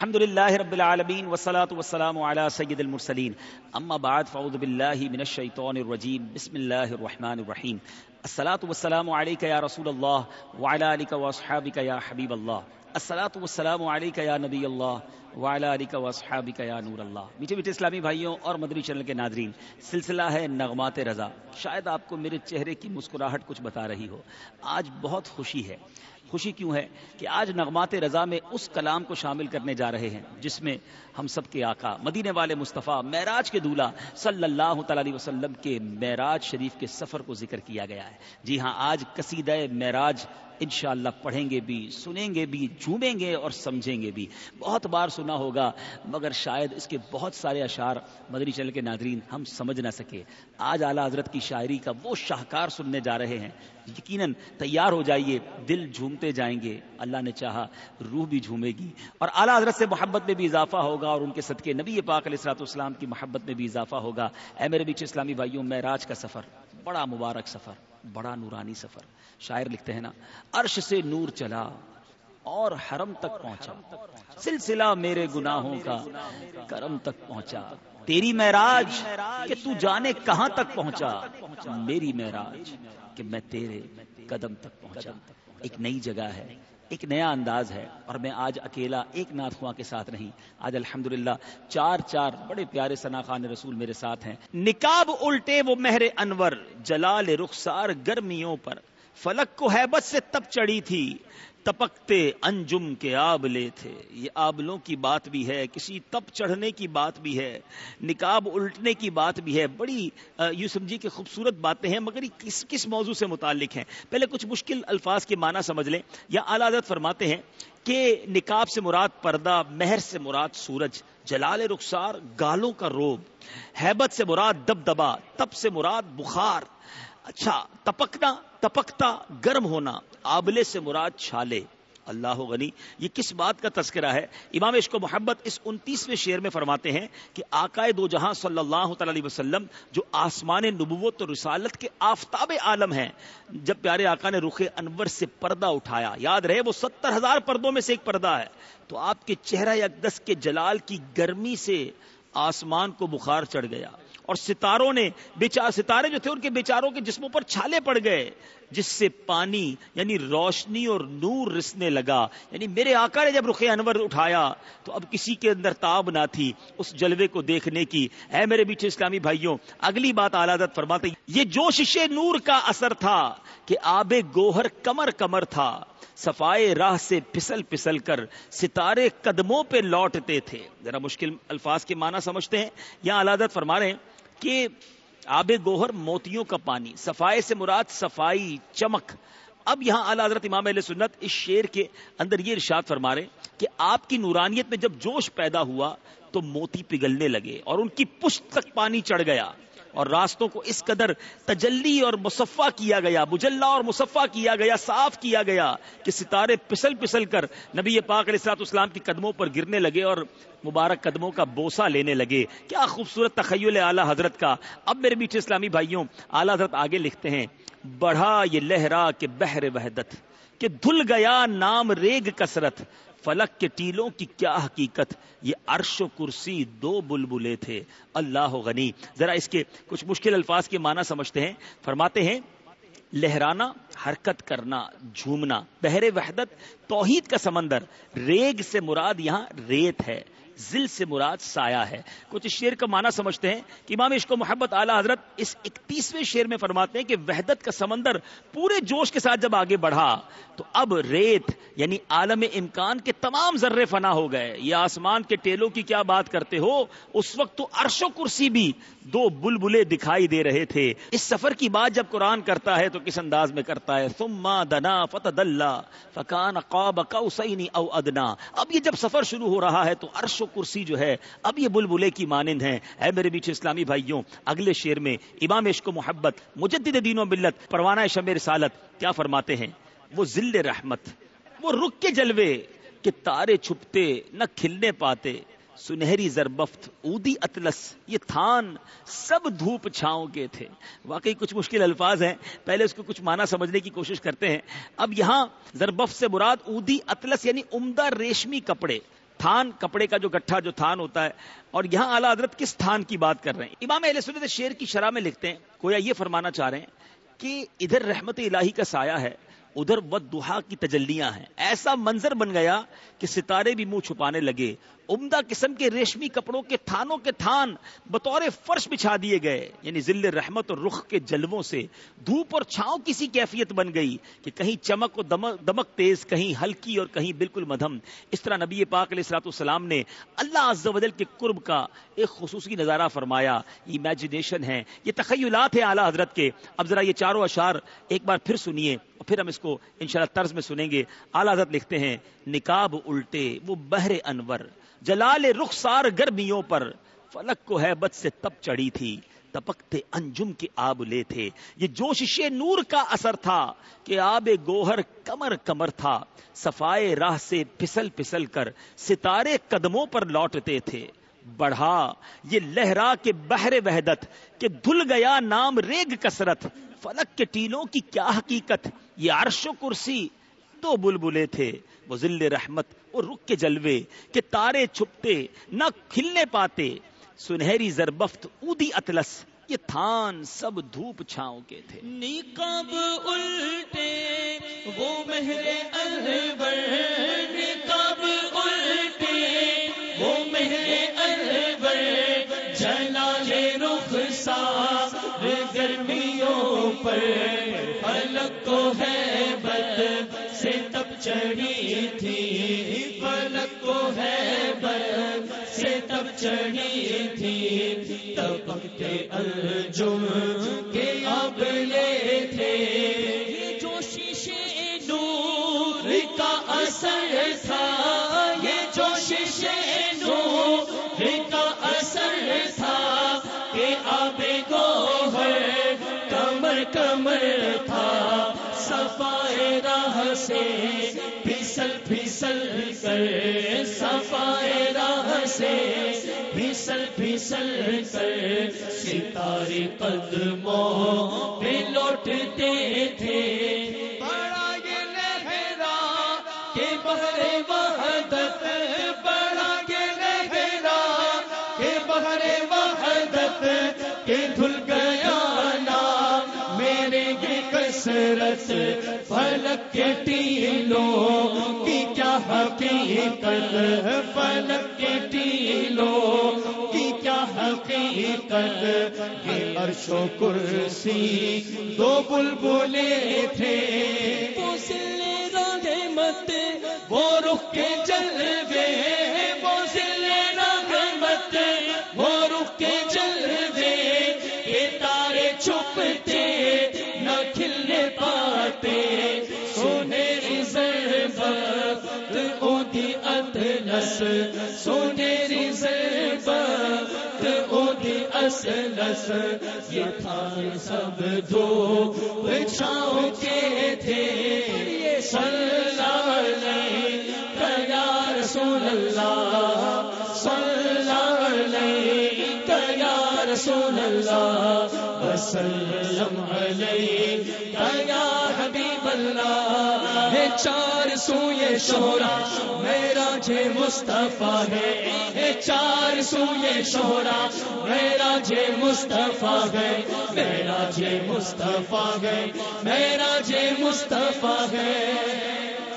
الحمد لله رب العالمين والصلاة والسلام على سيد المرسلين أما بعد فأعوذ بالله من الشيطان الرجيم بسم الله الرحمن الرحيم الصلاة والسلام عليك يا رسول الله وعلى آلك وأصحابك يا حبيب الله الصلاة والسلام عليك يا نبي الله وعلى آلك وأصحابك يا نور اللہ. میٹھے میٹھے اسلامی بھائیوں اور مدنی چینل کے ناظرین، سلسلہ ہے نغمات رضا. شاید آپ کو میرے چہرے کی مسکراہٹ کچھ بتا رہی ہو. آج بہت خوشی ہے۔ خوشی کیوں ہے کہ آج نغمات رضا میں اس کلام کو شامل کرنے جا رہے ہیں، جس میں ہم سب کے آقا، مدینے والے مصطفیٰ، معراج کے دولہ صلی اللہ تعالی علیہ وسلم کے معراج شریف کے سفر کو ذکر کیا گیا ہے۔ جی ہاں آج قصیدہ معراج انشاءاللہ پڑھیں گے بھی، سنیں گے بھی، جھومیں گے اور سمجھیں گے بھی۔ بہت بار سنا ہوگا، مگر شاید اس کے بہت سارے اشعار مدری چل کے ناظرین ہم سمجھ نہ سکے۔ آج اعلیٰ حضرت کی شاعری کا وہ شاہکار سننے جا رہے ہیں۔ یقیناً تیار ہو جائیے، دل جھومتے جائیں گے۔ اللہ نے چاہا روح بھی جھومے گی۔ اور اعلیٰ حضرت سے محبت میں بھی اضافہ ہوگا اور ان کے صدقے نبی پاک علیہ السلاط اسلام کی محبت میں بھی اضافہ ہوگا۔ اے میرے بیچ اسلامی بھائیوں میں راج کا سفر، بڑا مبارک سفر۔ بڑا نورانی سفر۔ شاعر لکھتے ہیں نا، عرش سے نور چلا اور حرم تک پہنچا۔ سلسلہ میرے گناہوں کا کرم تک پہنچا۔ تیری معراج کہ تو جانے کہاں تک پہنچا۔ میری معراج کہ میں تیرے قدم تک پہنچا۔ ایک نئی جگہ ہے۔ ایک نیا انداز ہے اور میں آج اکیلا ایک ناتھ خواہ کے ساتھ نہیں۔ آج الحمدللہ چار چار بڑے پیارے ثنا خان رسول میرے ساتھ ہیں۔ نکاب الٹے وہ مہر انور، جلال رخسار گرمیوں پر۔ فلک کو حیبت سے تب چڑھی تھی، تپکتے انجم کے آبلے تھے۔ یہ آبلوں کی بات بھی ہے، کسی تپ چڑھنے کی بات بھی ہے نکاب الٹنے کی بات بھی ہے۔ بڑی یوں سمجھی کہ خوبصورت باتیں ہیں، مگر یہ کس کس موضوع سے متعلق ہیں؟ پہلے کچھ مشکل الفاظ کے معنی سمجھ لیں۔ یا اعلیٰ فرماتے ہیں کہ نکاب سے مراد پردہ، مہر سے مراد سورج، جلال رخسار، گالوں کا روب۔ حیبت سے مراد دب دبا تب سے مراد بخار۔ اچھا تپکنا، تپکتا، گرم ہونا، آبلے سے مراد چھالے۔ اللہ غنی، یہ کس بات کا تذکرہ ہے؟ امام عشق و محبت اس انتیسویں شعر میں فرماتے ہیں کہ آقائے دو جہاں صلی اللہ تعالی علیہ وسلم، جو آسمان نبوت و رسالت کے آفتاب عالم ہیں، جب پیارے آقا نے رخ انور سے پردہ اٹھایا۔ یاد رہے، وہ ستر ہزار پردوں میں سے ایک پردہ ہے۔ تو آپ کے چہرہ اقدس کے جلال کی گرمی سے آسمان کو بخار چڑھ گیا۔ اور ستاروں نے ستارے جو تھے ان کے بیچاروں کے جسموں پر چھالے پڑ گئے، جس سے پانی یعنی روشنی اور نور رسنے لگا۔ یعنی میرے آقا نے جب رخ انور اٹھایا تو اب کسی کے اندر تاب نہ تھی اس جلوے کو دیکھنے کی۔ اے میرے بیچے اسلامی بھائیوں، اگلی بات آلادت فرماتے یہ جو نور کا اثر تھا کہ آب گوہر کمر کمر تھا، صفائے راہ سے پھسل پھسل کر ستارے قدموں پہ لوٹتے تھے۔ ذرا مشکل الفاظ کے معنی سمجھتے ہیں۔ یا علادت فرما رہے ہیں کہ آب گوہر موتیوں کا پانی، صفائے سے مراد صفائی، چمک۔ اب یہاں اعلی حضرت امام علیہ سنت اس شیر کے اندر یہ ارشاد فرما رہے کہ آپ کی نورانیت میں جب جوش پیدا ہوا تو موتی پگھلنے لگے اور ان کی پشت تک پانی چڑھ گیا۔ اور راستوں کو اس قدر تجلی اور مصفہ کیا گیا بجلا اور مصفہ کیا گیا، صاف کیا گیا کہ ستارے پسل پسل کر نبی پاک علیہ السلاط اسلام کی قدموں پر گرنے لگے اور مبارک قدموں کا بوسا لینے لگے۔ کیا خوبصورت تخیل اعلیٰ حضرت کا۔ اب میرے میٹھے اسلامی بھائیوں، اعلیٰ حضرت آگے لکھتے ہیں، بڑھا یہ لہرا کے بحر وحدت، کہ دھل گیا نام ریگ کسرت فلک کے ٹیلوں کی کیا حقیقت؟ یہ عرش و کرسی دو بلبلے تھے۔ اللہ غنی۔ ذرا اس کے کچھ مشکل الفاظ کے معنی سمجھتے ہیں۔ فرماتے ہیں، لہرانا، حرکت کرنا، جھومنا۔ بحر وحدت، توحید کا سمندر۔ ریگ سے مراد یہاں ریت ہے۔ ذل سے مراد سایہ ہے۔ کچھ شیر کا معنی سمجھتے ہیں کہ امام عشق و محبت اعلیٰ حضرت اس اکتیسویں شیر میں فرماتے ہیں کہ وحدت کا سمندر پورے جوش کے ساتھ جب آگے بڑھا، تو اب ریت یعنی عالم امکان کے تمام ذرے فنا ہو گئے۔ یہ آسمان کے ٹیلوں کی کیا بات کرتے ہو؟ اس وقت تو عرش و کرسی بھی دو بلبلے دکھائی دے رہے تھے۔ اس سفر کی بات جب قرآن کرتا ہے تو کس انداز میں کرتا ہے؟ ثم دنا فتد اللہ فکان قاب قوسین او ادنا۔ اب یہ جب سفر شروع ہو رہا ہے تو عرش و کرسی جو ہے، اب یہ بلبلے کی مانند ہیں۔ اے میرے بیچ اسلامی بھائیوں، اگلے شیر میں امام عشق و محبت، مجدد دین و ملت، پروانہ شمع رسالت کیا فرماتے ہیں؟ وہ ذل رحمت، وہ رک کے جلوے کہ تارے چھپتے نہ کھلنے پاتے۔ سنہری زربفت، اودی اطلس، یہ تھان سب دھوپ چھاؤں کے تھے۔ واقعی کچھ مشکل الفاظ ہیں۔ پہلے اس کو کچھ معنی سمجھنے کی کوشش کرتے ہیں۔ اب یہاں زربف سے مراد اودی اطلس یعنی عمدہ ریشمی کپڑے۔ تھان، کپڑے کا جو گٹھا، جو تھان ہوتا ہے۔ اور یہاں اعلیٰ حضرت کس تھان کی بات کر رہے ہیں؟ امام اہل سنت شیر کی شرح میں لکھتے ہیں کویا یہ فرمانا چاہ رہے ہیں کہ ادھر رحمت الہی کا سایہ ہے، ادھر ود دہا کی تجلیاں ہیں۔ ایسا منظر بن گیا کہ ستارے بھی منہ چھپانے لگے عمدہ قسم کے ریشمی کپڑوں کے تھانوں کے تھان بطور فرش بچھا دیے گئے۔ یعنی ذل رحمت اور رخ کے جلووں سے دھوپ اور چھاؤں کسی کیفیت بن گئی کہ کہیں چمک و دمک تیز، کہیں ہلکی اور کہیں بالکل مدھم۔ اس طرح نبی پاک علیہ السلاط السلام نے اللہ عز و جل کے قرب کا ایک خصوصی نظارہ فرمایا۔ امیجنیشن ہے۔ یہ تخیلات ہیں اعلیٰ حضرت کے۔ اب ذرا یہ چاروں اشار ایک بار پھر سنیے اور پھر ہم اس کو انشاءاللہ طرز میں سنیں گے۔ اعلیٰ حضرت لکھتے ہیں، نکاب الٹے، وہ بہر انور۔ جلال رخسار گرمیوں پر فلک کو ہے بت سے تب چڑھی تھی، تپکتے انجم کے آب لے تھے۔ یہ جوشش نور کا اثر تھا کہ آب گوہر کمر کمر تھا۔ صفائے راہ سے پھسل پھسل کر ستارے قدموں پر لوٹتے تھے۔ بڑھا، یہ لہرا کے بحر وحدت کہ دھل گیا نام ریگ کسرت فلک کے ٹیلوں کی کیا حقیقت؟ یہ عرش و کرسی۔ دو بلبلے تھے۔ وہ ذل رحمت اور رک کے جلوے کہ تارے چھپتے نہ کھلنے پاتے۔ سنہری زربفت، اودی اطلس، یہ تھان سب دھوپ چھاؤں کے تھے۔ نکاب الٹے، وہ مہر البر نکاب الٹے، وہ مہر البر جلال رخ سا گرمیوں پر الگ کو ہے بد۔ سے تب چڑھی تھی پلک کو ہے بد سے تب چڑھی تھی۔ تب کے الجم کے اب لے تھے۔ یہ جو شیشے نور کا اثر تھا، یہ جو شیشے نور کا اثر تھا کہ آب کمر کمر صفائے راہ سے پھسل پھسل کر، صفائے راہ سے پھسل پھسل کر۔ ستارے قدموں پہ لوٹتے تھے۔ بڑا یہ لہرا کہ بہرے وحدت، بڑا یہ لہرا کہ بہرے وحدت، کہ دھل گیا۔ یہ کسرت فلک کے ٹیلوں کی کیا حقیقت؟ فلک کے ٹیلوں کی کیا حقیقت؟ یہ عرش و کرسی دو بلبلے تھے۔ وہ سلے راگے وہ رخ کے جلوے مل پاتے سونے وقت اودی اطلس سونے وقت اودی اصلس یہ تھا سب جو پچھا وسلم علیہ. یا حبیب اللہ ہے چار سوئے یہ شہرا میرا جے مصطفیٰ ہے۔ ہے چار سوئے یہ شہرا میرا جے مصطفیٰ ہے۔ میرا جے مصطفیٰ ہے، میرا جے مصطفیٰ ہے۔